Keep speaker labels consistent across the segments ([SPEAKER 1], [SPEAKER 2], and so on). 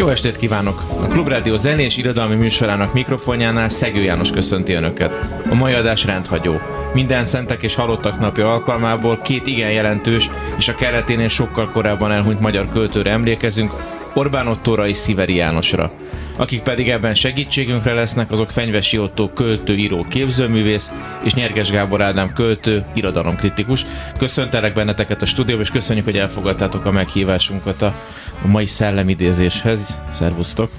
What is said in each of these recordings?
[SPEAKER 1] Jó estét kívánok! A Klubrádió zenés irodalmi műsorának mikrofonjánál Szegő János köszönti Önöket. A mai adás rendhagyó. Minden szentek és halottak napja alkalmából két igen jelentős és a kereténél sokkal korábban elhunyt magyar költőre emlékezünk, Orbán Ottóra és Sziveri Jánosra. Akik pedig ebben segítségünkre lesznek, azok Fenyvesi Ottó költő, író, képzőművész, és Nyerges Gábor Ádám költő, irodalomkritikus. Köszöntelek benneteket a stúdióban, és köszönjük, hogy elfogadtátok a meghívásunkat a, mai szellemidézéshez. Szervusztok!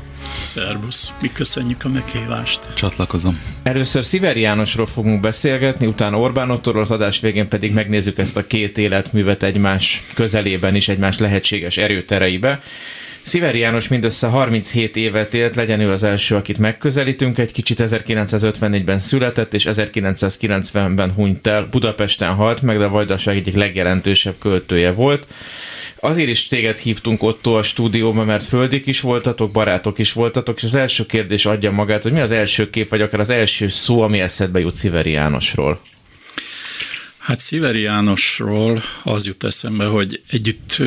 [SPEAKER 2] Szervusz, mi köszönjük a meghívást.
[SPEAKER 3] Csatlakozom.
[SPEAKER 1] Először Sziveri Jánosról fogunk beszélgetni, utána Orbán Ottóról, az adás végén pedig megnézzük ezt a két életművet egymás közelében is, egymás lehetséges erőtereibe. Sziveri János mindössze 37 évet élt, legyen ő az első, akit megközelítünk. Egy kicsit 1954-ben született, és 1990-ben hunyt el. Budapesten halt meg, de a Vajdaság egyik legjelentősebb költője volt. Azért is téged hívtunk ott a stúdióba, mert földik is voltatok, barátok is voltatok, és az első kérdés adja magát, hogy mi az első kép, vagy akár az első szó, ami eszedbe jut Sziveri Jánosról?
[SPEAKER 2] Hát Sziveri Jánosról az jut eszembe, hogy együtt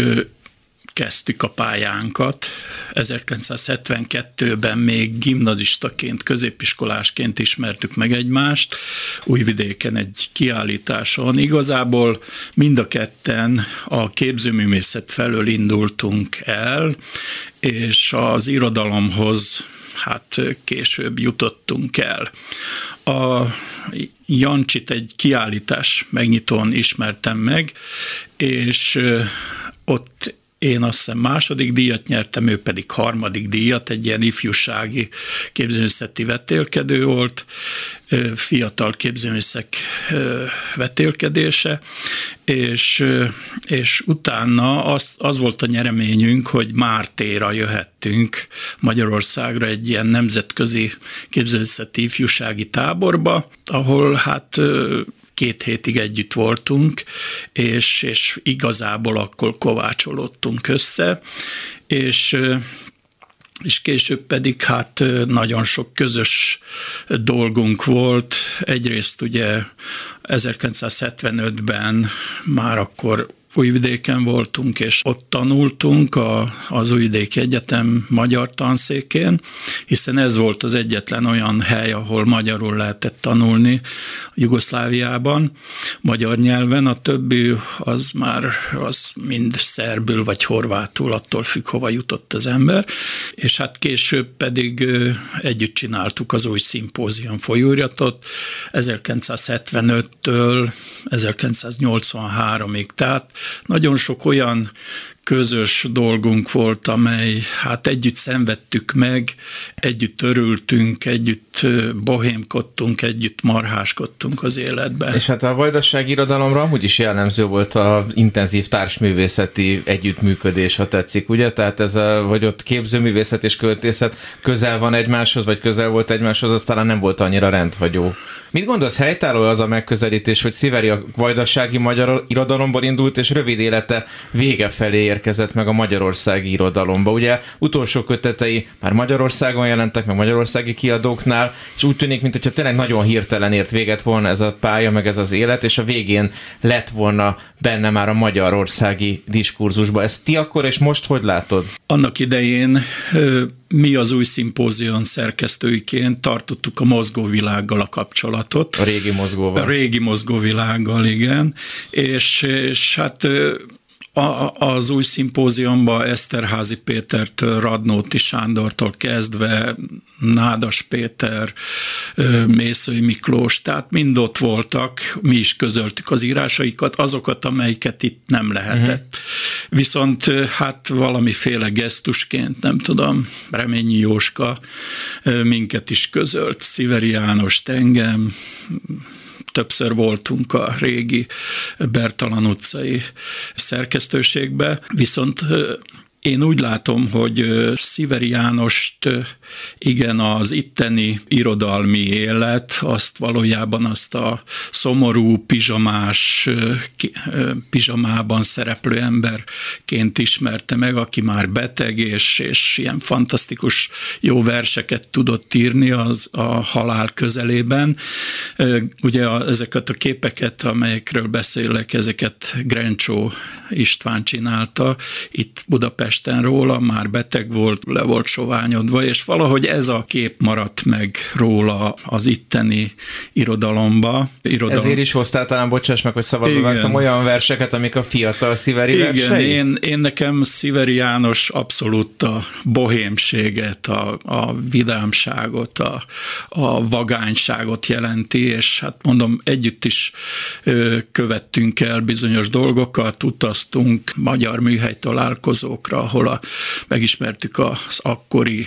[SPEAKER 2] kezdtük a pályánkat. 1972-ben még gimnazistaként, középiskolásként ismertük meg egymást, Újvidéken egy kiállításon. Igazából mind a ketten a képzőművészet felől indultunk el, és az irodalomhoz hát később jutottunk el. A Jancsit egy kiállítás megnyitón ismertem meg, és ott én azt hiszem második díjat nyertem, ő pedig harmadik díjat, egy ilyen ifjúsági képzőművészeti vetélkedő volt, fiatal képzőművészek vetélkedése, és, és utána az, az volt a nyereményünk, hogy Mártéra jöhettünk Magyarországra egy ilyen nemzetközi képzőművészeti ifjúsági táborba, ahol hát két hétig együtt voltunk, és, és igazából akkor kovácsolódtunk össze, és és később pedig hát nagyon sok közös dolgunk volt. Egyrészt ugye 1975-ben már akkor Újvidéken voltunk, és ott tanultunk a, az Újvidéki Egyetem magyar tanszékén, hiszen ez volt az egyetlen olyan hely, ahol magyarul lehetett tanulni Jugoszláviában, magyar nyelven, a többi az már az mind szerbül vagy horvátul, attól függ, hova jutott az ember, és hát később pedig együtt csináltuk az új szimpózium folyóiratot. 1975-től 1983-ig, tehát nagyon sok olyan közös dolgunk volt, amely hát együtt szenvedtük meg, együtt örültünk, együtt bohémkodtunk, együtt marháskodtunk az életben. És
[SPEAKER 1] hát a vajdaság irodalomra amúgy is jellemző volt a intenzív társművészeti együttműködés, ha tetszik, ugye? Tehát ez a, hogy ott képzőművészet és költészet közel van egymáshoz, vagy közel volt egymáshoz, az talán nem volt annyira rendhagyó. Mit gondolsz, helytálló az a megközelítés, hogy Sziveri a vajdasági magyar irodalomból indult, és rövid élete vége felé érkezett meg a magyarországi irodalomba? Ugye utolsó kötetei már Magyarországon jelentek, meg magyarországi kiadóknál, és úgy tűnik, mintha tényleg nagyon hirtelen ért véget volna ez a pálya, meg ez az élet, és a végén lett volna benne már a magyarországi diskurzusba. Ezt ti akkor és most hogy látod?
[SPEAKER 2] Annak idején mi az új szimpózion szerkesztőiként tartottuk a mozgóvilággal a kapcsolatot. A
[SPEAKER 1] régi mozgóval. A
[SPEAKER 2] régi mozgóvilággal, igen. És, és hát a, az új szimpóziumban Eszterházi Pétertől, Radnóti Sándortól kezdve, Nádas Péter, Mészői Miklós, tehát mind ott voltak, mi is közöltük az írásaikat, azokat, amelyiket itt nem lehetett. Uh-huh. Viszont hát valamiféle gesztusként, nem tudom, Reményi Jóska minket is közölt, Sziveri János engem, többször voltunk a régi Bertalan utcai szerkesztőségbe, viszont Én úgy látom, hogy Sziveri Jánost igen, az itteni irodalmi élet, azt valójában azt a szomorú, pizsamás, pizsamában szereplő emberként ismerte meg, aki már beteg, és, és ilyen fantasztikus jó verseket tudott írni az a halál közelében. Ugye a, ezeket a képeket, amelyekről beszélek, ezeket Grencsó István csinálta, itt Budapesten róla, már beteg volt, le volt soványodva, és valahogy ez a kép maradt meg róla az itteni irodalomba. Irodalom. Ezért
[SPEAKER 1] is hoztál talán, bocsáss meg, hogy szabadba vágtam olyan verseket, amik a fiatal Sziveri Igen, versei?
[SPEAKER 2] Én, én nekem Sziveri János abszolút a bohémséget, a, a vidámságot, a, a vagányságot jelenti, és hát mondom, együtt is követtünk el bizonyos dolgokat, utaztunk magyar műhely találkozókra, ahol a, megismertük az akkori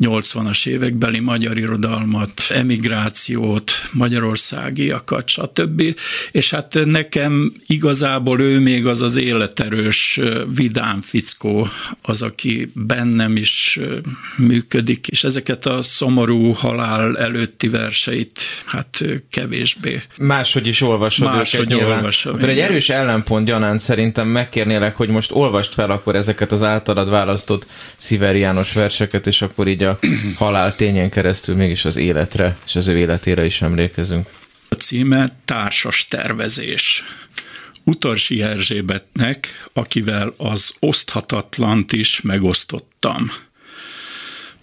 [SPEAKER 2] 80-as évekbeli magyar irodalmat, emigrációt, magyarországiakat, stb. És hát nekem igazából ő még az az életerős, vidám fickó, az, aki bennem is működik, és ezeket a szomorú halál előtti verseit hát kevésbé.
[SPEAKER 1] Máshogy is olvasod Máshogy őket
[SPEAKER 2] olvasom. Akkor egy erős
[SPEAKER 1] ellenpont gyanánt szerintem megkérnélek, hogy most olvast fel akkor ezeket az általad választott Sziveri János verseket, és akkor így a halál tényen keresztül mégis az életre és az ő életére is emlékezünk.
[SPEAKER 2] A címe Társas tervezés. Utarsi Erzsébetnek, akivel az oszthatatlant is megosztottam.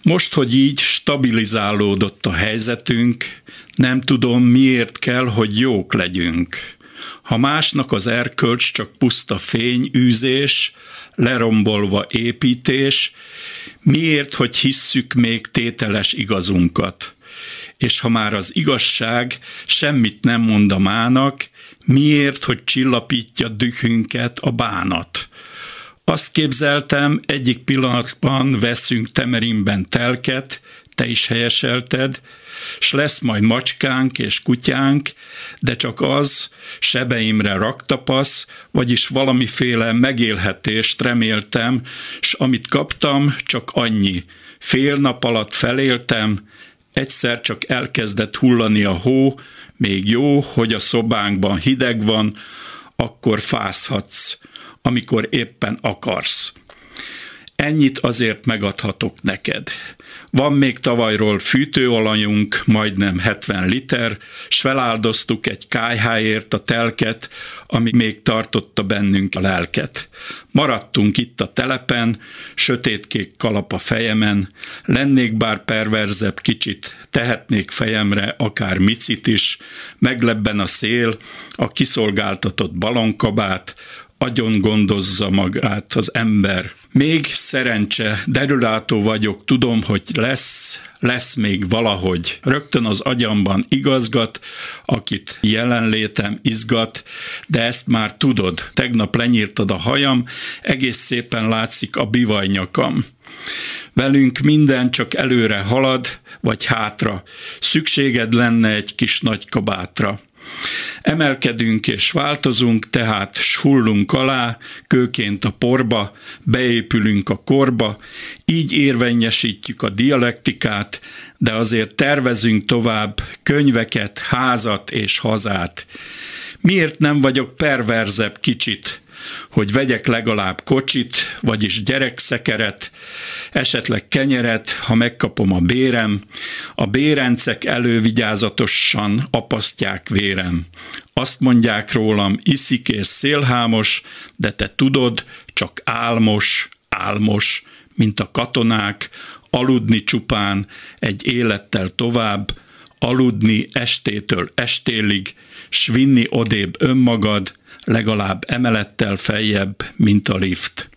[SPEAKER 2] Most, hogy így stabilizálódott a helyzetünk, nem tudom, miért kell, hogy jók legyünk. Ha másnak az erkölcs csak puszta fényűzés, lerombolva építés, miért, hogy hisszük még tételes igazunkat? És ha már az igazság semmit nem mond a mának, miért, hogy csillapítja dühünket a bánat? Azt képzeltem, egyik pillanatban veszünk temerimben telket, te is helyeselted, s lesz majd macskánk és kutyánk, de csak az sebeimre raktapasz, vagyis valamiféle megélhetést reméltem, s amit kaptam, csak annyi. Fél nap alatt feléltem, egyszer csak elkezdett hullani a hó, még jó, hogy a szobánkban hideg van, akkor fázhatsz, amikor éppen akarsz. Ennyit azért megadhatok neked. Van még tavalyról fűtőolajunk, majdnem 70 liter, s feláldoztuk egy kájháért a telket, ami még tartotta bennünk a lelket. Maradtunk itt a telepen, sötétkék kalap a fejemen, lennék bár perverzebb kicsit, tehetnék fejemre akár micit is, meglebben a szél, a kiszolgáltatott balonkabát, agyon gondozza magát az ember. Még szerencse, derülátó vagyok, tudom, hogy lesz, lesz még valahogy. Rögtön az agyamban igazgat, akit jelenlétem izgat, de ezt már tudod. Tegnap lenyírtad a hajam, egész szépen látszik a bivajnyakam. Velünk minden csak előre halad, vagy hátra. Szükséged lenne egy kis nagy kabátra. Emelkedünk és változunk, tehát hullunk alá, kőként a porba, beépülünk a korba, így érvényesítjük a dialektikát, de azért tervezünk tovább könyveket, házat és hazát. Miért nem vagyok perverzebb kicsit, hogy vegyek legalább kocsit, vagyis gyerekszekeret, esetleg kenyeret, ha megkapom a bérem. A bérencek elővigyázatosan apasztják vérem. Azt mondják rólam, iszik és szélhámos, de te tudod, csak álmos, álmos, mint a katonák, aludni csupán egy élettel tovább, aludni estétől estélig, s vinni odébb önmagad, legalább emelettel feljebb, mint a lift.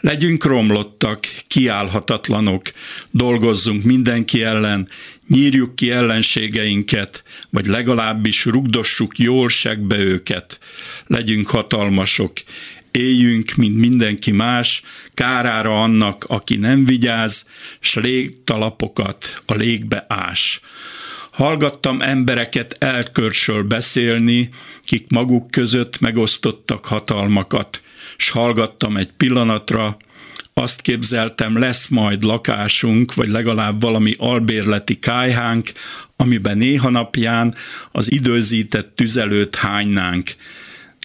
[SPEAKER 2] Legyünk romlottak, kiállhatatlanok, dolgozzunk mindenki ellen, nyírjuk ki ellenségeinket, vagy legalábbis rugdossuk jól segbe őket. Legyünk hatalmasok, éljünk, mint mindenki más, kárára annak, aki nem vigyáz, s légtalapokat a légbe ás. Hallgattam embereket elkörsöl beszélni, kik maguk között megosztottak hatalmakat, s hallgattam egy pillanatra, azt képzeltem, lesz majd lakásunk, vagy legalább valami albérleti kájhánk, amiben néha napján az időzített tüzelőt hánynánk.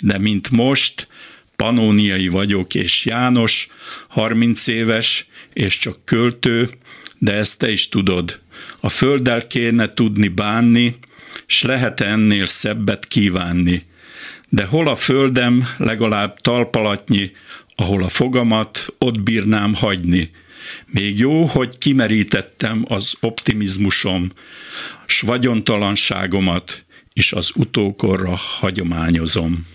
[SPEAKER 2] De mint most, panóniai vagyok és János, 30 éves, és csak költő, de ezt te is tudod. A földdel kéne tudni bánni, s lehet ennél szebbet kívánni. De hol a földem legalább talpalatnyi, ahol a fogamat ott bírnám hagyni. Még jó, hogy kimerítettem az optimizmusom, s vagyontalanságomat, és az utókorra hagyományozom.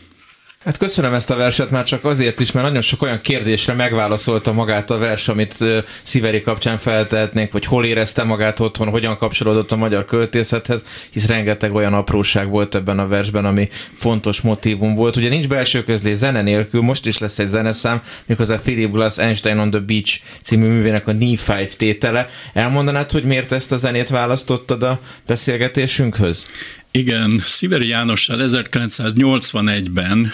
[SPEAKER 1] Hát köszönöm ezt a verset már csak azért is, mert nagyon sok olyan kérdésre megválaszolta magát a vers, amit Sziveri kapcsán feltehetnénk, hogy hol érezte magát otthon, hogyan kapcsolódott a magyar költészethez, hisz rengeteg olyan apróság volt ebben a versben, ami fontos motivum volt. Ugye nincs belső közlés zene nélkül, most is lesz egy zeneszám, a Philip Glass Einstein on the Beach című művének a Knee Five tétele. Elmondanád, hogy miért ezt a zenét választottad a beszélgetésünkhöz?
[SPEAKER 2] Igen, Sziveri Jánossal 1981-ben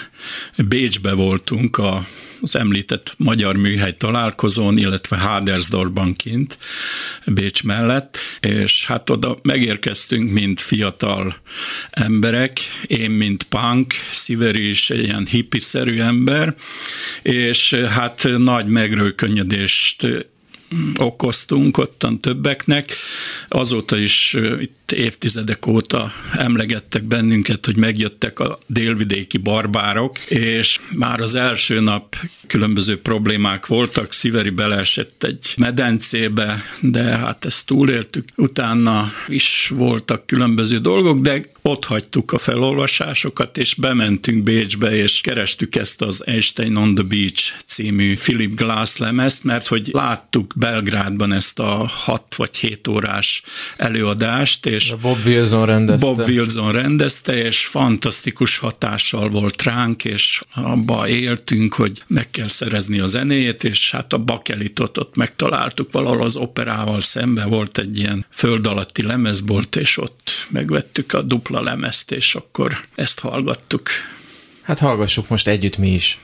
[SPEAKER 2] Bécsbe voltunk a, az említett magyar műhely találkozón, illetve Hadersdorfban kint, Bécs mellett, és hát oda megérkeztünk, mint fiatal emberek, én, mint punk, Sziveri is egy ilyen hippiszerű ember, és hát nagy megrőkönyödést okoztunk ottan többeknek. Azóta is itt évtizedek óta emlegettek bennünket, hogy megjöttek a délvidéki barbárok, és már az első nap különböző problémák voltak, Sziveri beleesett egy medencébe, de hát ezt túléltük. Utána is voltak különböző dolgok, de ott hagytuk a felolvasásokat, és bementünk Bécsbe, és kerestük ezt az Einstein on the Beach című Philip Glass lemezt, mert hogy láttuk Belgrádban ezt a 6 vagy 7 órás előadást, és
[SPEAKER 1] Bob Wilson rendezte. Bob
[SPEAKER 2] Wilson rendezte, és fantasztikus hatással volt ránk, és abba éltünk, hogy meg kell szerezni a zenéjét, és hát a bakelitot ott megtaláltuk valahol az operával szembe, volt egy ilyen föld alatti lemezbolt, és ott megvettük a dupla lemezt, és akkor ezt hallgattuk.
[SPEAKER 1] Hát hallgassuk most együtt mi is.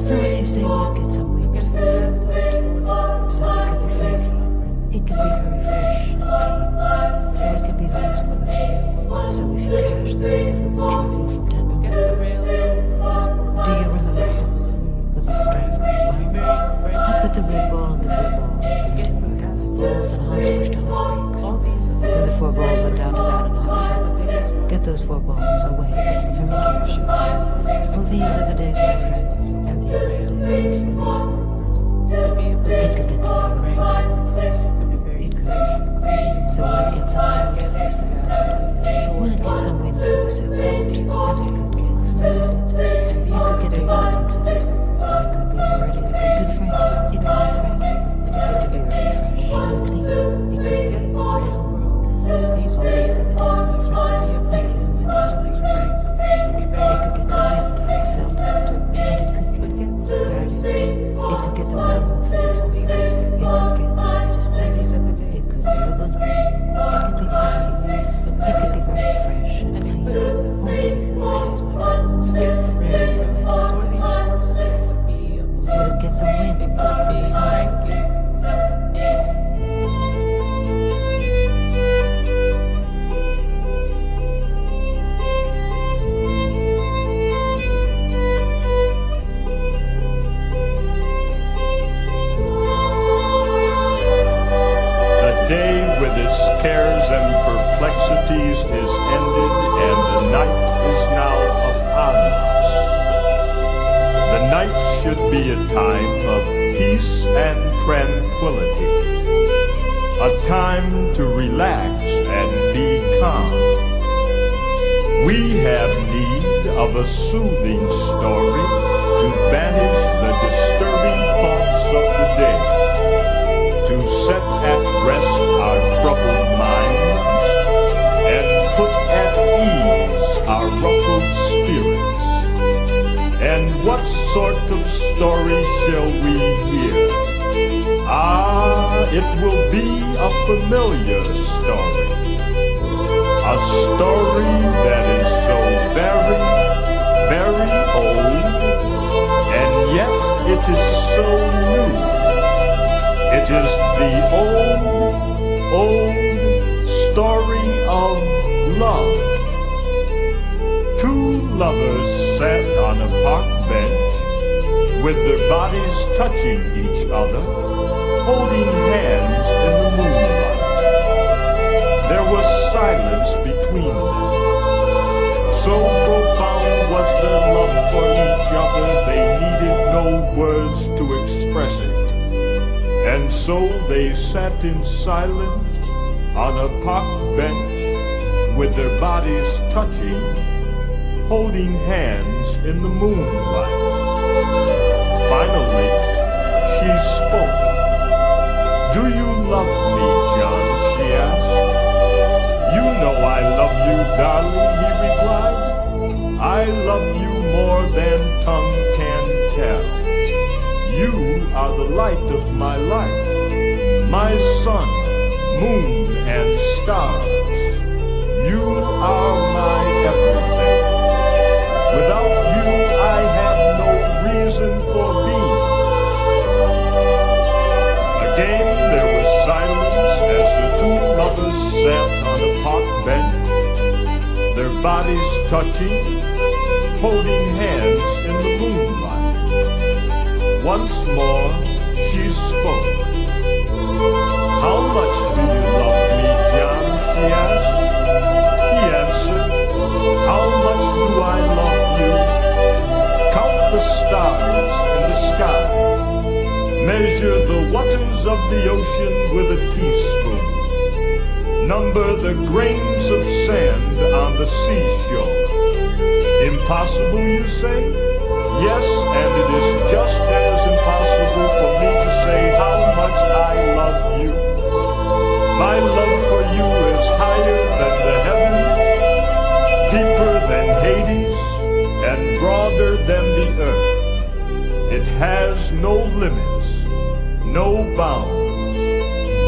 [SPEAKER 4] So if you say look at something with a simple word, so it can be faith, it can be very fresh. So it can be those words. So if you catch the weight of the word you read from ten do you remember him, the bus driver? I put the red ball on the blue ball, and two red balls, and Hans pushed on his brakes. Then the four balls went down to that, and Hans said, Get those four balls away, get some from your shoes.
[SPEAKER 5] a soothing story to banish the disturbing thoughts of the day, to set at rest our troubled minds, and put at ease our ruffled spirits. And what sort of story shall we hear? Ah, it will be a familiar story, a story that is so very very old, and yet it is so new. It is the old, old story of love. Two lovers sat on a park bench with their bodies touching each other, holding hands in the moonlight. There was silence between them, so profound was their love for each other, they needed no words to express it. And so they sat in silence on a park bench with their bodies touching, holding hands in the moonlight. Finally, she spoke. light of my life, my sun, moon, and stars. You are my everything. Without you, I have no reason for being. Again, there was silence as the two lovers sat on a park bench, their bodies touching, holding hands in the moonlight. Once more, how much do you love me, John? he asked. He answered, How much do I love you? Count the stars in the sky. Measure the waters of the ocean with a teaspoon. Number the grains of sand on the seashore. Impossible, you say? Yes, and it is just as impossible for me to say how much I love you. My love for you is higher than the heavens, deeper than Hades, and broader than the earth. It has no limits, no bounds.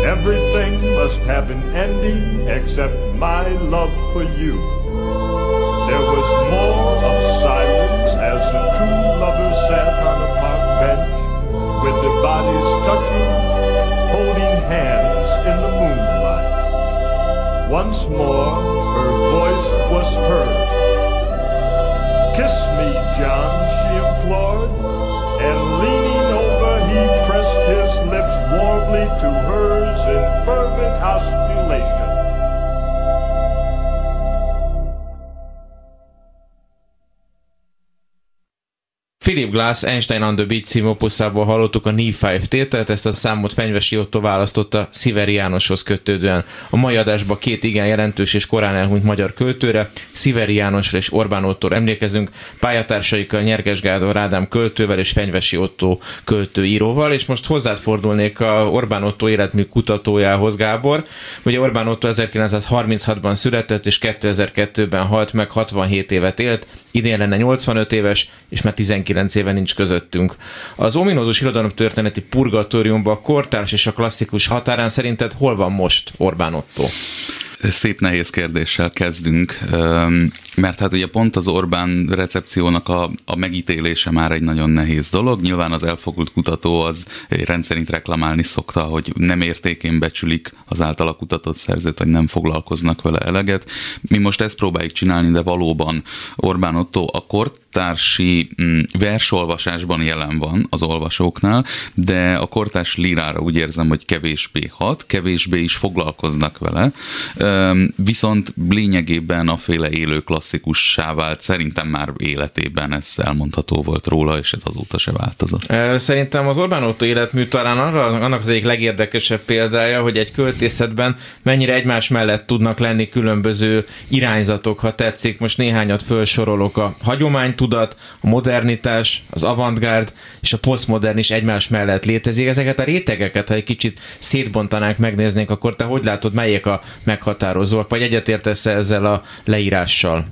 [SPEAKER 5] Everything must have an ending except my love for you. There was more bench with their bodies touching, holding hands in the moonlight. Once more, her voice was heard. Kiss me, John, she implored, and leaning over, he pressed his lips warmly to hers in fervent osculation.
[SPEAKER 1] Philip Glass Einstein on the Beach című hallottuk a Ni 5 tételt, ezt a számot Fenyvesi Otto választotta Sziveri Jánoshoz kötődően. A mai adásban két igen jelentős és korán elhunyt magyar költőre, Sziveri Jánosra és Orbán Ottóra emlékezünk, pályatársaikkal Nyerges Gádor Ádám költővel és Fenyvesi Otto költőíróval, és most hozzád fordulnék a Orbán Otto életmű kutatójához, Gábor. Ugye Orbán Otto 1936-ban született, és 2002-ben halt meg, 67 évet élt, idén lenne 85 éves, és már 19 19 éve nincs közöttünk. Az ominózus irodalomtörténeti purgatóriumban a kortárs és a klasszikus határán szerinted hol van most Orbán Otto?
[SPEAKER 3] Szép nehéz kérdéssel kezdünk, mert hát ugye pont az Orbán recepciónak a, a megítélése már egy nagyon nehéz dolog. Nyilván az elfogult kutató az rendszerint reklamálni szokta, hogy nem értékén becsülik az általa kutatott szerzőt, hogy nem foglalkoznak vele eleget. Mi most ezt próbáljuk csinálni, de valóban Orbán Otto a kort kortársi mm, versolvasásban jelen van az olvasóknál, de a kortárs lírára úgy érzem, hogy kevésbé hat, kevésbé is foglalkoznak vele, viszont lényegében a féle élő klasszikussá vált, szerintem már életében ez elmondható volt róla, és ez azóta se változott.
[SPEAKER 1] Szerintem az Orbán Otto életmű talán arra, annak az egyik legérdekesebb példája, hogy egy költészetben mennyire egymás mellett tudnak lenni különböző irányzatok, ha tetszik. Most néhányat felsorolok a hagyomány tudat, a modernitás, az avantgárd és a posztmodern is egymás mellett létezik. Ezeket a rétegeket, ha egy kicsit szétbontanánk, megnéznénk, akkor te hogy látod, melyek a meghatározóak, vagy egyetértesz ezzel a leírással?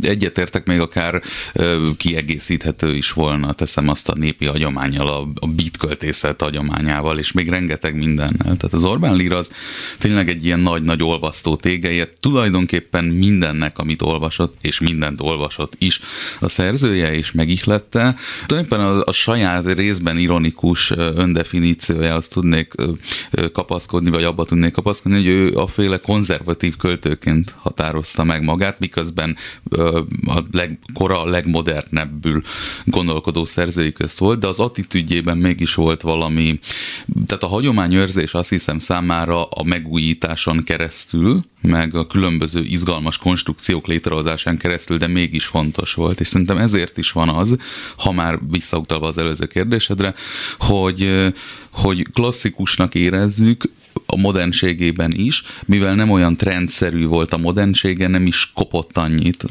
[SPEAKER 3] egyetértek, még akár kiegészíthető is volna, teszem azt a népi hagyományjal, a, a beat költészet hagyományával, és még rengeteg mindennel. Tehát az Orbán Lír az tényleg egy ilyen nagy-nagy olvasztó tégeje, tulajdonképpen mindennek, amit olvasott, és mindent olvasott is a szerzője, és megihlette. Tulajdonképpen a, a saját részben ironikus öndefiníciója, azt tudnék kapaszkodni, vagy abba tudnék kapaszkodni, hogy ő a féle konzervatív költőként határozta meg magát, miközben a legkora, a legmodernebbül gondolkodó szerzői közt volt, de az attitűdjében mégis volt valami, tehát a hagyományőrzés azt hiszem számára a megújításon keresztül, meg a különböző izgalmas konstrukciók létrehozásán keresztül, de mégis fontos volt, és szerintem ezért is van az, ha már visszautalva az előző kérdésedre, hogy, hogy klasszikusnak érezzük, a modernségében is, mivel nem olyan trendszerű volt a modernsége, nem is kopott annyit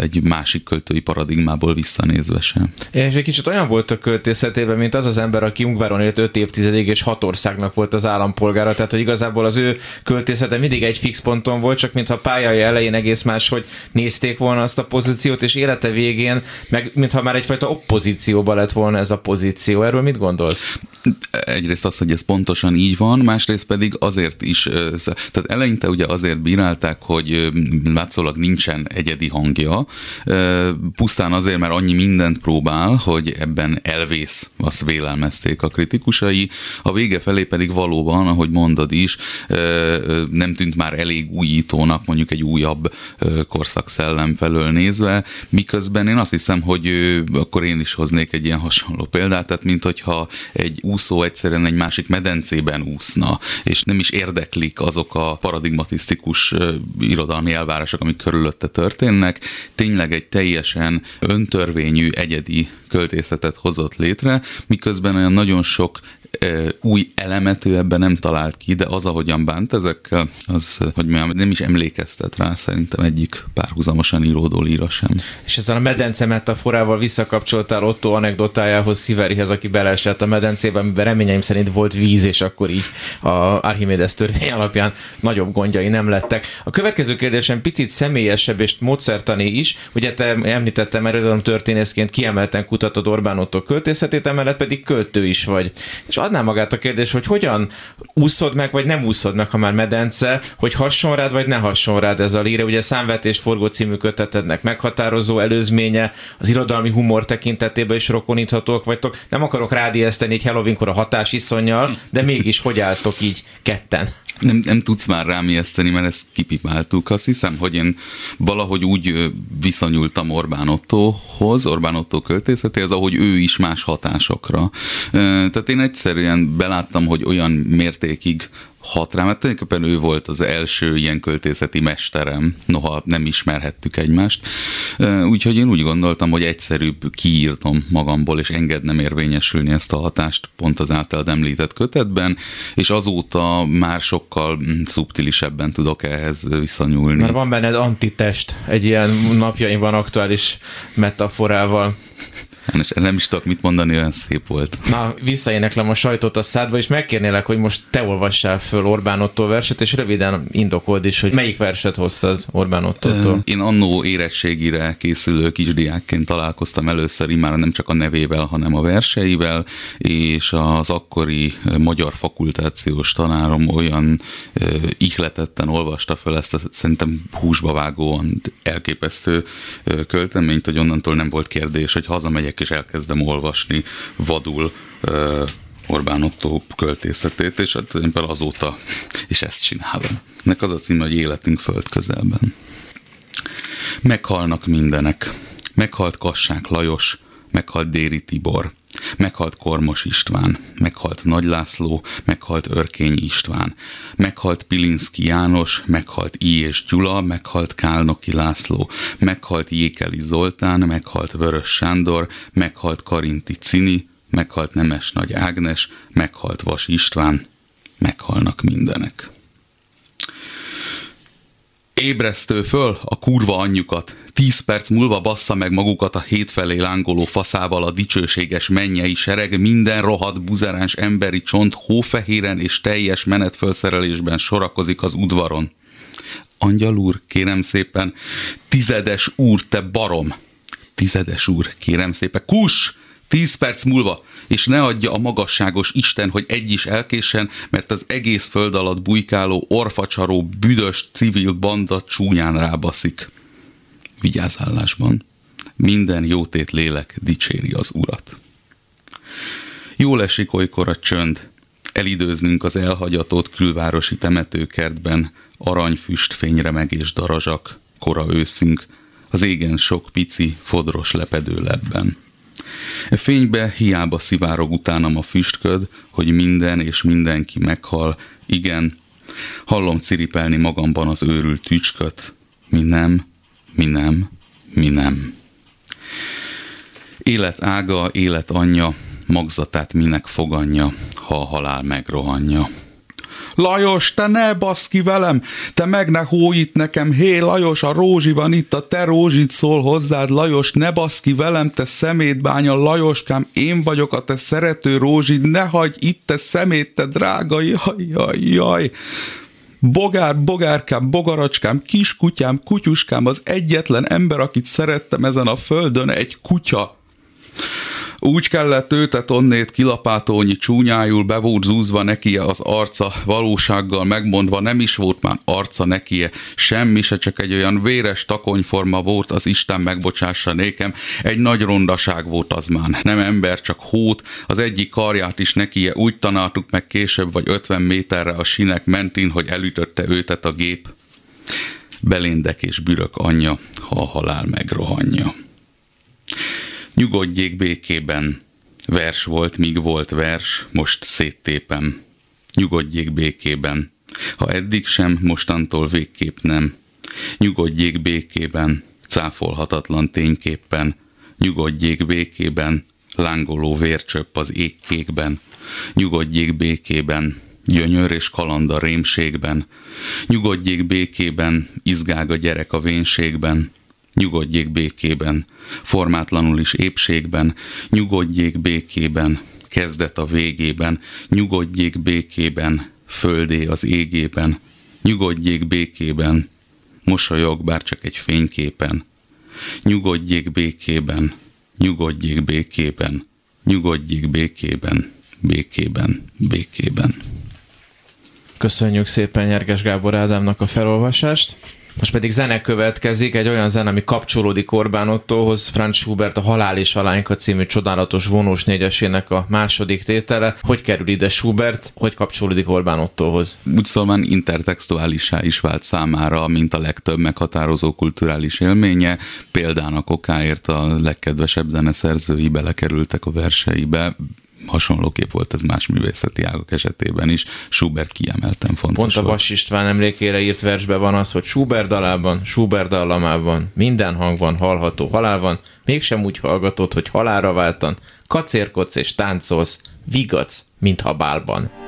[SPEAKER 3] egy másik költői paradigmából visszanézve sem.
[SPEAKER 1] És egy kicsit olyan volt a költészetében, mint az az ember, aki Ungváron élt 5 évtizedig, és hat országnak volt az állampolgára, tehát hogy igazából az ő költészete mindig egy fix ponton volt, csak mintha pályai elején egész más, hogy nézték volna azt a pozíciót, és élete végén, meg mintha már egyfajta oppozícióba lett volna ez a pozíció. Erről mit gondolsz?
[SPEAKER 3] Egyrészt az, hogy ez pontosan így van, másrészt pedig azért is, tehát eleinte ugye azért bírálták, hogy látszólag nincsen egyedi hangja, pusztán azért, mert annyi mindent próbál, hogy ebben elvész, azt vélelmezték a kritikusai. A vége felé pedig valóban, ahogy mondod is, nem tűnt már elég újítónak, mondjuk egy újabb korszak szellem felől nézve, miközben én azt hiszem, hogy akkor én is hoznék egy ilyen hasonló példát, tehát mint hogyha egy úszó egyszerűen egy másik medencében úszna, és nem is érdeklik azok a paradigmatisztikus irodalmi elvárások, amik körülötte történnek. Tényleg egy teljesen öntörvényű, egyedi költészetet hozott létre, miközben olyan nagyon sok új elemet ő ebben nem talált ki, de az, ahogyan bánt ezekkel, az, hogy mondjam, nem is emlékeztet rá szerintem egyik párhuzamosan íródó líra sem.
[SPEAKER 1] És ezzel a medence metaforával visszakapcsoltál Otto anekdotájához, Sziverihez, aki beleesett a medencébe, amiben reményeim szerint volt víz, és akkor így a Archimedes törvény alapján nagyobb gondjai nem lettek. A következő kérdésem picit személyesebb és módszertani is, ugye te említettem eredetlen történészként kiemelten kutatod Orbán Otto költészetét, emellett pedig költő is vagy. És adná magát a kérdés, hogy hogyan úszod meg, vagy nem úszod meg, ha már medence, hogy hasson rád, vagy ne hasson rád ez a líre. Ugye Számvetés forgó című kötetednek meghatározó előzménye, az irodalmi humor tekintetében is rokoníthatók vagytok. Nem akarok rádi eszteni egy Halloweenkor a hatásiszonyjal, de mégis hogy álltok így ketten?
[SPEAKER 3] Nem, nem tudsz már rám ijeszteni, mert ezt kipipáltuk. Azt hiszem, hogy én valahogy úgy viszonyultam Orbán Ottohoz, Orbán Otto költészetéhez, ahogy ő is más hatásokra. Tehát én egyszerűen beláttam, hogy olyan mértékig hat rám, mert tulajdonképpen ő volt az első ilyen költészeti mesterem, noha nem ismerhettük egymást. Úgyhogy én úgy gondoltam, hogy egyszerűbb kiírtom magamból, és engednem érvényesülni ezt a hatást pont az általad említett kötetben, és azóta már sokkal szubtilisebben tudok ehhez viszonyulni. Mert
[SPEAKER 1] van benned antitest, egy ilyen napjainkban aktuális metaforával.
[SPEAKER 3] És nem is tudok mit mondani, olyan szép volt.
[SPEAKER 1] Na, visszaéneklem a sajtot a szádba, és megkérnélek, hogy most te olvassál föl Orbán Otto verset, és röviden indokold is, hogy melyik verset hoztad Orbán Otto-tól.
[SPEAKER 3] Én annó érettségire készülő kisdiákként találkoztam először imára nem csak a nevével, hanem a verseivel, és az akkori magyar fakultációs tanárom olyan ihletetten olvasta föl ezt a szerintem húsba vágóan elképesztő költeményt, hogy onnantól nem volt kérdés, hogy hazamegyek megyek és elkezdem olvasni vadul Orbán Otto költészetét, és hát például azóta is ezt csinálom. Nek az a cím, hogy Életünk föld közelben. Meghalnak mindenek. Meghalt Kassák Lajos, meghalt Déri Tibor, meghalt Kormos István, meghalt Nagy László, meghalt Örkény István, meghalt Pilinszki János, meghalt I. és Gyula, meghalt Kálnoki László, meghalt Jékeli Zoltán, meghalt Vörös Sándor, meghalt Karinti Cini, meghalt Nemes Nagy Ágnes, meghalt Vas István, meghalnak mindenek. Ébresztő föl a kurva anyjukat, tíz perc múlva bassza meg magukat a hétfelé lángoló faszával a dicsőséges mennyei sereg, minden rohadt buzeráns emberi csont hófehéren és teljes menetfölszerelésben sorakozik az udvaron. Angyal úr, kérem szépen, tizedes úr, te barom! Tizedes úr, kérem szépen, kus! Tíz perc múlva, és ne adja a magasságos Isten, hogy egy is elkésen, mert az egész föld alatt bujkáló, orfacsaró, büdös civil banda csúnyán rábaszik. Vigyázállásban. Minden jótét lélek dicséri az urat. Jól esik olykor a csönd, elidőznünk az elhagyatott külvárosi temetőkertben, aranyfüst fényremeg és darazsak, kora őszünk, az égen sok pici, fodros lepedő lebben. E fénybe hiába szivárog utánam a füstköd, hogy minden és mindenki meghal, igen, hallom ciripelni magamban az őrült tücsköt, mi nem, mi nem, mi nem. Élet ága, élet anyja, magzatát minek foganja, ha a halál megrohanja. Lajos, te ne basz ki velem, te meg ne hóit nekem, hé Lajos, a rózsi van itt, a te rózsit szól hozzád, Lajos, ne basz ki velem, te szemétbánya, Lajoskám, én vagyok a te szerető rózsid, ne hagyj itt, te szemét, te drága, jaj, jaj, jaj. Bogár, bogárkám, bogaracskám, kiskutyám, kutyuskám, az egyetlen ember, akit szerettem ezen a földön, egy kutya. Úgy kellett őtet onnét kilapátolni csúnyájul, be volt zúzva nekie az arca, valósággal megmondva nem is volt már arca nekie, semmi se csak egy olyan véres takonyforma volt az Isten megbocsássa nékem, egy nagy rondaság volt az már, nem ember, csak hót, az egyik karját is nekie úgy tanáltuk meg később vagy 50 méterre a sinek mentén, hogy elütötte őtet a gép. Beléndek és bürök anyja, ha a halál megrohanja. Nyugodjék békében. Vers volt, míg volt vers, most széttépem. Nyugodjék békében. Ha eddig sem, mostantól végképp nem. Nyugodjék békében, cáfolhatatlan tényképpen. Nyugodjék békében, lángoló vércsöpp az égkékben. Nyugodjék békében, gyönyör és kaland a rémségben. Nyugodjék békében, izgág a gyerek a vénségben nyugodjék békében, formátlanul is épségben, nyugodjék békében, kezdet a végében, nyugodjék békében, földé az égében, nyugodjék békében, mosolyog bár csak egy fényképen, nyugodjék békében, nyugodjék békében, nyugodjék békében, békében, békében.
[SPEAKER 1] Köszönjük szépen Nyerges Gábor Ádámnak a felolvasást. Most pedig zene következik, egy olyan zene, ami kapcsolódik Orbán Ottohoz, Franz Schubert a Halál és Alányka című csodálatos vonós négyesének a második tétele. Hogy kerül ide Schubert, hogy kapcsolódik Orbán Ottohoz?
[SPEAKER 3] Úgy szóval intertextuálisá is vált számára, mint a legtöbb meghatározó kulturális élménye. Példának okáért a legkedvesebb zeneszerzői belekerültek a verseibe, hasonlóképp volt ez más művészeti ágak esetében is. Schubert kiemelten fontos Pont a
[SPEAKER 1] Vas István emlékére írt versbe van az, hogy Schubert dalában, Schubert dallamában, minden hangban hallható halál van, mégsem úgy hallgatod, hogy halálra váltan, kacérkodsz és táncolsz, vigadsz, mintha bálban.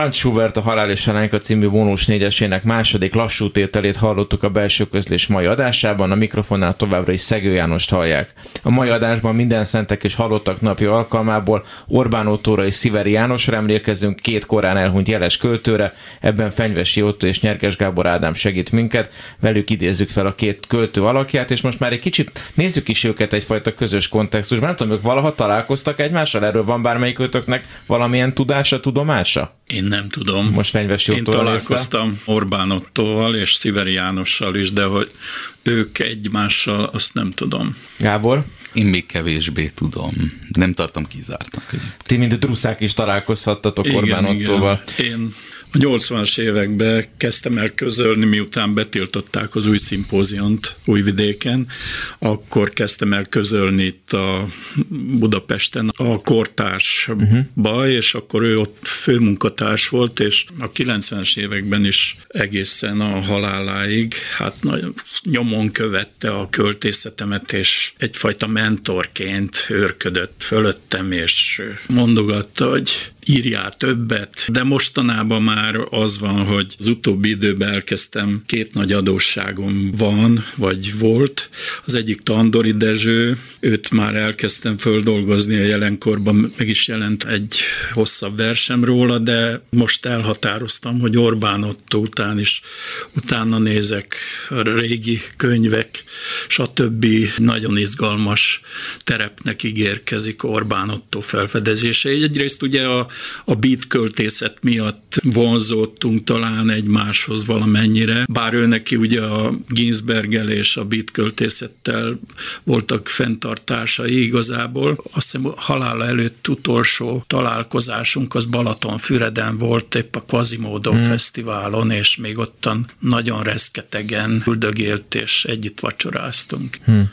[SPEAKER 1] Franz Schubert a Halál és Salánka című vonós négyesének második lassú tételét hallottuk a belső közlés mai adásában, a mikrofonnál továbbra is Szegő Jánost hallják. A mai adásban minden szentek és halottak napja alkalmából Orbán Ottóra és Sziveri Jánosra emlékezünk, két korán elhunyt jeles költőre, ebben Fenyvesi Otto és Nyerges Gábor Ádám segít minket, velük idézzük fel a két költő alakját, és most már egy kicsit nézzük is őket egyfajta közös kontextusban. Nem tudom, ők valaha találkoztak egymással, erről van bármelyikőtöknek valamilyen tudása, tudomása?
[SPEAKER 2] Én nem tudom.
[SPEAKER 1] Most Fenyves Én találkoztam
[SPEAKER 2] Orbán Ottóval és Sziveri Jánossal is, de hogy ők egymással, azt nem tudom.
[SPEAKER 1] Gábor?
[SPEAKER 3] Én még kevésbé tudom. Nem tartom kizártnak.
[SPEAKER 1] Ti, mint druszák is találkozhattatok igen, Orbán Ottóval.
[SPEAKER 2] Igen. Én a 80-as években kezdtem el közölni, miután betiltották az új szimpóziont Újvidéken, akkor kezdtem el közölni itt a Budapesten a kortársba, uh-huh. és akkor ő ott főmunkatárs volt, és a 90-es években is egészen a haláláig, hát nagyon nyomon követte a költészetemet, és egyfajta mentorként őrködött fölöttem, és mondogatta, hogy írjál többet, de mostanában már az van, hogy az utóbbi időben elkezdtem, két nagy adósságom van, vagy volt. Az egyik Tandori Dezső, őt már elkezdtem földolgozni a jelenkorban, meg is jelent egy hosszabb versem róla, de most elhatároztam, hogy Orbán Otto után is utána nézek a régi könyvek, stb. Nagyon izgalmas terepnek ígérkezik Orbán Otto felfedezése. Egyrészt ugye a a beat költészet miatt vonzódtunk talán egymáshoz valamennyire, bár ő neki ugye a Ginsberggel és a beat költészettel voltak fenntartásai igazából. Azt hiszem halála előtt utolsó találkozásunk az Balatonfüreden volt, épp a Quasimodo hmm. Fesztiválon, és még ottan nagyon reszketegen üldögélt, és együtt vacsoráztunk.
[SPEAKER 1] Hmm.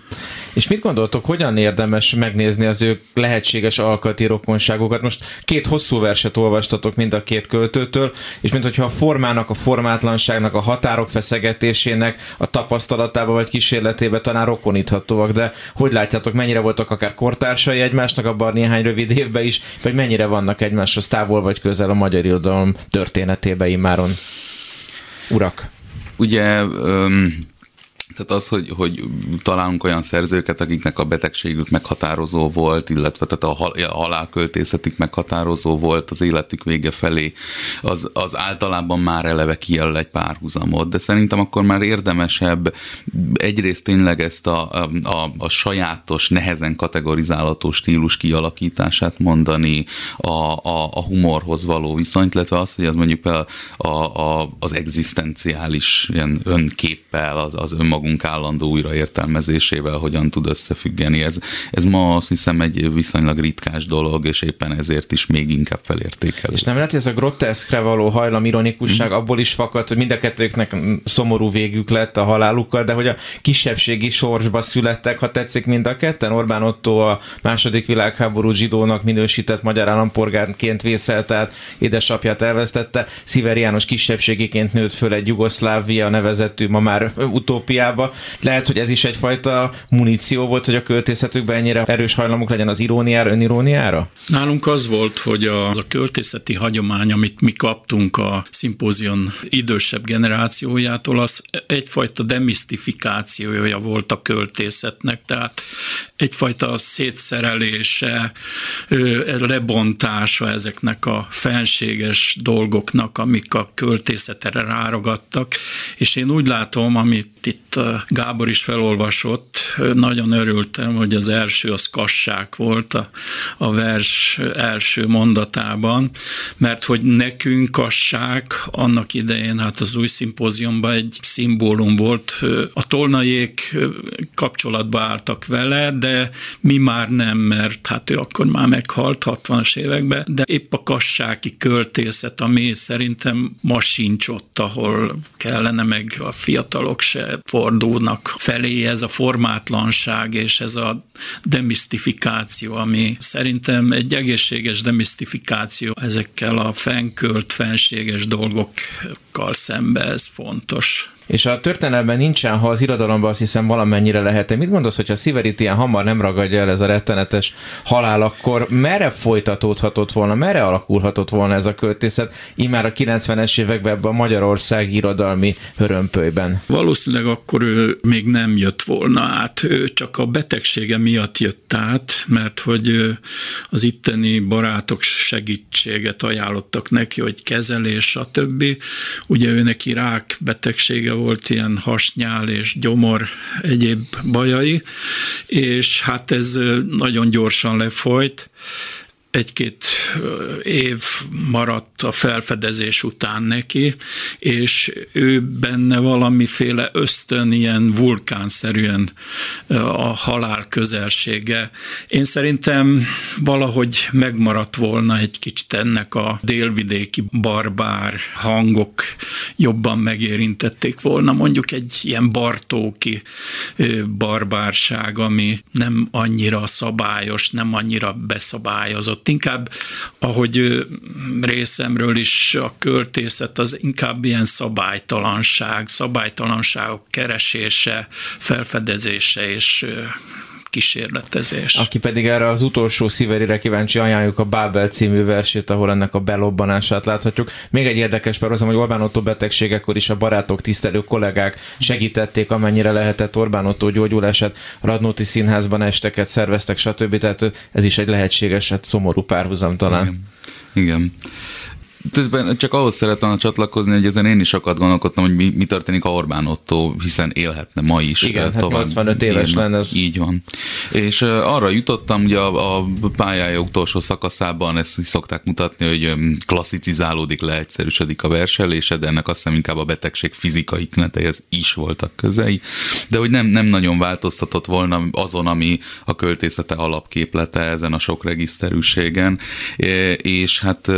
[SPEAKER 1] És mit gondoltok, hogyan érdemes megnézni az ő lehetséges alkati rokonságokat? Most két hosszú verset olvastatok mind a két költőtől, és mint hogyha a formának, a formátlanságnak, a határok feszegetésének a tapasztalatába vagy kísérletébe talán rokoníthatóak, de hogy látjátok, mennyire voltak akár kortársai egymásnak abban néhány rövid évben is, vagy mennyire vannak egymáshoz távol vagy közel a magyar irodalom történetében immáron? Urak!
[SPEAKER 3] Ugye um tehát az, hogy, hogy találunk olyan szerzőket, akiknek a betegségük meghatározó volt, illetve tehát a halálköltészetük meghatározó volt az életük vége felé, az, az általában már eleve kijelöl egy párhuzamot, de szerintem akkor már érdemesebb egyrészt tényleg ezt a, a, a sajátos, nehezen kategorizálható stílus kialakítását mondani, a, a, a humorhoz való viszonyt, illetve az, hogy az mondjuk a, a, a, az egzisztenciális ilyen önképpel, az, az önmagunk magunk állandó újraértelmezésével hogyan tud összefüggeni. Ez, ez ma azt hiszem egy viszonylag ritkás dolog, és éppen ezért is még inkább felértékelő. És
[SPEAKER 1] nem lehet, hogy ez a groteszkre való hajlam, ironikusság mm. abból is fakad, hogy mind a kettőknek szomorú végük lett a halálukkal, de hogy a kisebbségi sorsba születtek, ha tetszik mind a ketten. Orbán Otto a második világháború zsidónak minősített magyar állampolgárként vészelt, tehát édesapját elvesztette. Sziveri János kisebbségiként nőtt föl egy Jugoszlávia nevezetű ma már utópiába. Lehet, hogy ez is egyfajta muníció volt, hogy a költészetükben ennyire erős hajlamuk legyen az iróniára, öniróniára?
[SPEAKER 2] Nálunk az volt, hogy az a költészeti hagyomány, amit mi kaptunk a szimpózion idősebb generációjától, az egyfajta demisztifikációja volt a költészetnek, tehát egyfajta szétszerelése, lebontása ezeknek a fenséges dolgoknak, amik a költészetre rárogattak, és én úgy látom, amit itt Gábor is felolvasott, nagyon örültem, hogy az első az kassák volt a, a vers első mondatában, mert hogy nekünk kassák annak idején, hát az új szimpóziumban egy szimbólum volt, a tolnaiék kapcsolatba álltak vele, de mi már nem, mert hát ő akkor már meghalt 60-as években, de épp a kassáki költészet, ami szerintem ma sincs ott, ahol kellene, meg a fiatalok se fordulnak felé ez a formátlanság és ez a demisztifikáció, ami szerintem egy egészséges demisztifikáció ezekkel a fenkölt, fenséges dolgokkal szembe, ez fontos.
[SPEAKER 1] És a történelemben nincsen, ha az irodalomban azt hiszem valamennyire lehet. Mit gondolsz, hogyha Sziverit ilyen hamar nem ragadja el ez a rettenetes halál, akkor merre folytatódhatott volna, merre alakulhatott volna ez a költészet, immár a 90-es években ebben a Magyarország irodalmi hörömpölyben?
[SPEAKER 2] Valószínűleg akkor ő még nem jött volna át, ő csak a betegsége miatt jött át, mert hogy az itteni barátok segítséget ajánlottak neki, hogy kezelés, stb. Ugye ő neki rák betegsége volt ilyen hasnyál és gyomor egyéb bajai, és hát ez nagyon gyorsan lefolyt, egy-két év maradt a felfedezés után neki, és ő benne valamiféle ösztön, ilyen vulkánszerűen a halál közelsége. Én szerintem valahogy megmaradt volna egy kicsit ennek a délvidéki barbár hangok jobban megérintették volna mondjuk egy ilyen bartóki barbárság, ami nem annyira szabályos, nem annyira beszabályozott, inkább, ahogy részemről is a költészet az inkább ilyen szabálytalanság, szabálytalanságok keresése, felfedezése és kísérletezés.
[SPEAKER 1] Aki pedig erre az utolsó sziverire kíváncsi, ajánljuk a Bábel című versét, ahol ennek a belobbanását láthatjuk. Még egy érdekes párhuzam, hogy Orbán Otto betegségekor is a barátok, tisztelő kollégák segítették, amennyire lehetett Orbán Otto gyógyulását, Radnóti Színházban esteket szerveztek, stb. Tehát ez is egy lehetséges, hát szomorú párhuzam talán.
[SPEAKER 3] Igen. Igen csak ahhoz szeretem csatlakozni, hogy ezen én is sokat gondolkodtam, hogy mi, mi történik a Orbán Otto, hiszen élhetne ma is. Igen, hát tovább. 85 éves lenne. Ez... Így van. És arra jutottam, hogy a, a pályája utolsó szakaszában ezt szokták mutatni, hogy klasszicizálódik, leegyszerűsödik a verselése, de ennek azt hiszem inkább a betegség fizikai tüneteihez is voltak közei, de hogy nem, nem nagyon változtatott volna azon, ami a költészete alapképlete ezen a sok regiszterűségen, és hát,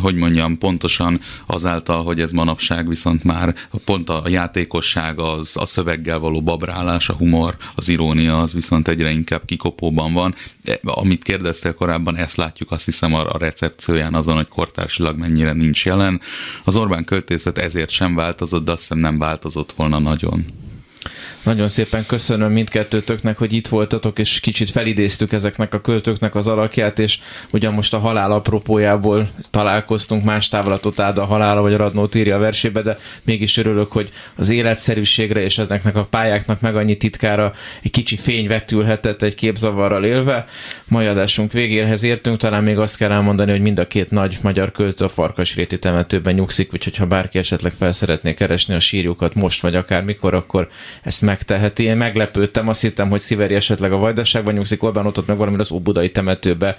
[SPEAKER 3] hogy mondjam, mondjam, pontosan azáltal, hogy ez manapság viszont már pont a játékosság, az, a szöveggel való babrálás, a humor, az irónia, az viszont egyre inkább kikopóban van. De, amit kérdeztél korábban, ezt látjuk azt hiszem a, a recepcióján azon, hogy kortársilag mennyire nincs jelen. Az Orbán költészet ezért sem változott, de azt hiszem nem változott volna nagyon.
[SPEAKER 1] Nagyon szépen köszönöm mindkettőtöknek, hogy itt voltatok, és kicsit felidéztük ezeknek a költőknek az alakját, és ugyan most a halál apropójából találkoztunk, más távlatot áld a halála, vagy a Radnót írja a versébe, de mégis örülök, hogy az életszerűségre és ezeknek a pályáknak meg annyi titkára egy kicsi fény vetülhetett egy képzavarral élve. Mai adásunk végéhez értünk, talán még azt kell elmondani, hogy mind a két nagy magyar költő a Farkasréti temetőben nyugszik, úgyhogy ha bárki esetleg fel szeretné keresni a sírjukat most vagy akár mikor, akkor ezt meg megteheti. Én meglepődtem, azt hittem, hogy Sziveri esetleg a Vajdaságban nyugszik, Orbán ott, ott meg valami az Óbudai temetőbe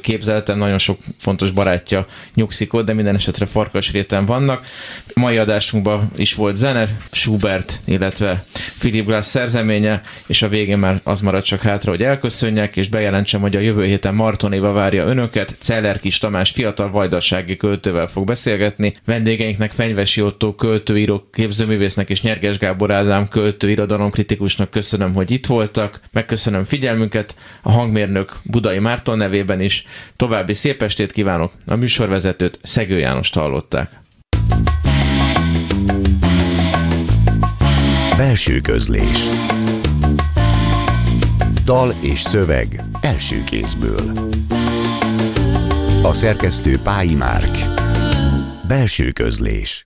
[SPEAKER 1] képzeltem, nagyon sok fontos barátja nyugszik ott, de minden esetre farkas réten vannak. Mai adásunkban is volt zene, Schubert, illetve Philip Glass szerzeménye, és a végén már az marad csak hátra, hogy elköszönjek, és bejelentsem, hogy a jövő héten Marton Éva várja önöket, Celler Kis Tamás fiatal vajdasági költővel fog beszélgetni, vendégeinknek Fenyvesi Otto költőíró, képzőművésznek és Nyerges Gábor Ádám költő irodalomkritikusnak köszönöm, hogy itt voltak, megköszönöm figyelmünket, a hangmérnök Budai Márton nevében is. További szép estét kívánok, a műsorvezetőt Szegő Jánost hallották.
[SPEAKER 6] Belső közlés Dal és szöveg első kézből A szerkesztő Pályi Márk Belső közlés